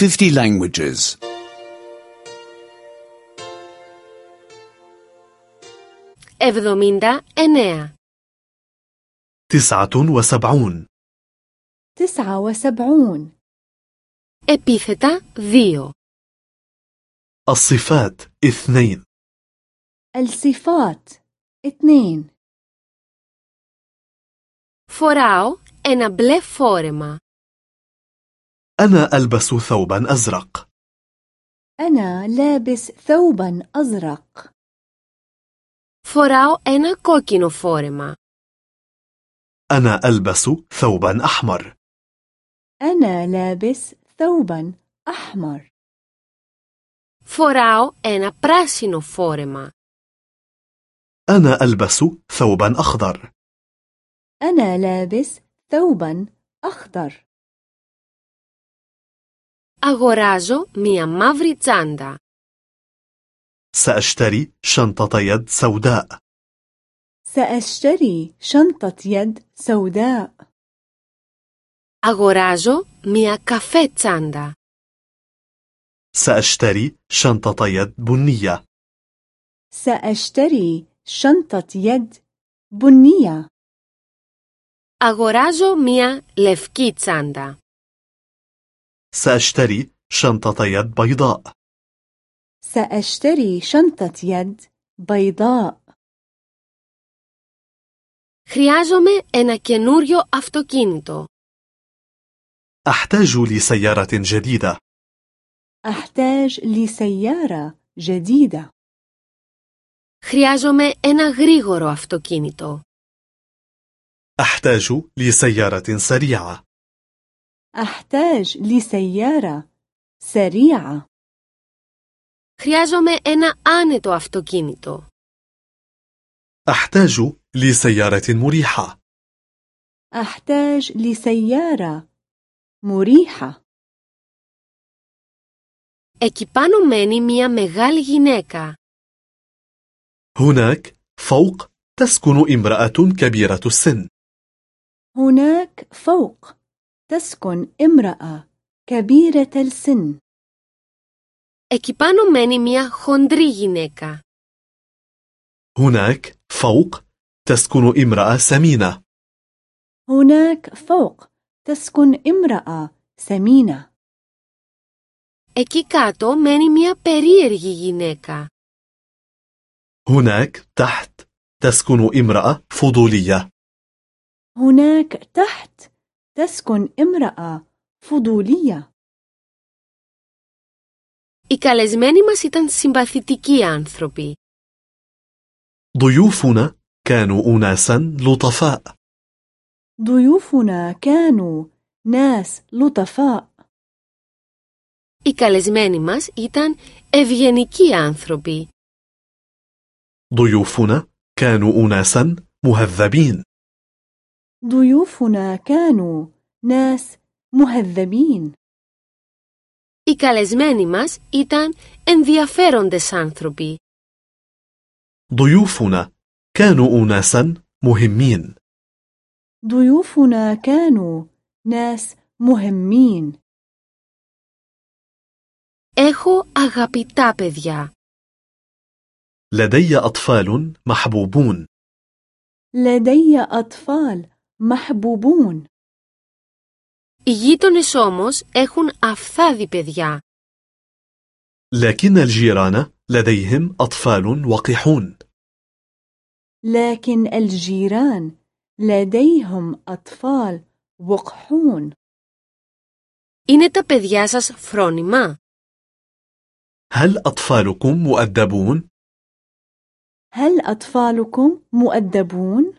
50 languages. 79 تسعة وسبعون تسعة وسبعون Επίθετα 2 الصفات اثنين الصفات اثنين Φοράω ένα μπλε φόρεμα. أنا ألبس ثوبا أزرق أنا لابس ثوبا أزرق Φοράω ένα κόκκινο φόρεμα. أنا ألبس ثوبا أحمر أنا لابس ثوبا أحمر Φοράω ένα πράσινο φόρεμα. أنا ألبس ثوبا أخضر أنا لابس ثوبا أخضر Αγοράζω μία μαύρη τσάντα. سأشتري شنطة يد سوداء سأشتري شنطة يد سوداء Αγοράζω μία καφέ τσάντα. سأشتري شنطة يد بنية سأشتري شنطة يد بنية Αγοράζω μία λευκή τσάντα. سأشتري شنطة يد بيضاء سأشتري شنطة يد بيضاء Χρειάζομαι ένα καινούριο αυτοκίνητο. أحتاج لسيارة جديدة أحتاج لسيارة جديدة Χρειάζομαι ένα γρήγορο αυτοκίνητο. أحتاج لسيارة سريعة أحتاج لسيارة سريعة Χρειάζομαι ένα άνετο αυτοκίνητο. أحتاج لسيارة مريحة أحتاج لسيارة مريحة Εκεί πάνω μένει μία μεγάλη γυναίκα. هناك فوق تسكن امرأة كبيرة السن هناك فوق تسكن امرأة كبيرة السن Εκεί πάνω μένει μία χοντρή γυναίκα. هناك فوق تسكن امرأة سمينة هناك فوق تسكن امرأة سمينة Εκεί κάτω μένει μία περίεργη γυναίκα. هناك تحت تسكن امرأة فضولية هناك تحت تسكن امرأة فضولية Οι καλεσμένοι μας ήταν συμπαθητικοί άνθρωποι. ضيوفنا كانوا أناسا لطفاء ضيوفنا كانوا ناس لطفاء Οι καλεσμένοι μας ήταν ευγενικοί άνθρωποι. ضيوفنا كانوا أناسا مهذبين ضيوفنا كانوا ناس مهذبين Οι καλεσμένοι μας ήταν ενδιαφέροντες άνθρωποι. ضيوفنا كانوا أناسا مهمين ضيوفنا كانوا ناس مهمين Έχω αγαπητά παιδιά. لدي أطفال محبوبون لدي أطفال محبوبون Οι γείτονες όμως έχουν αφθάδη παιδιά. لكن الجيران لديهم أطفال وقحون لكن الجيران لديهم أطفال وقحون Είναι τα παιδιά σας φρόνημα? هل أطفالكم مؤدبون؟ هل أطفالكم مؤدبون؟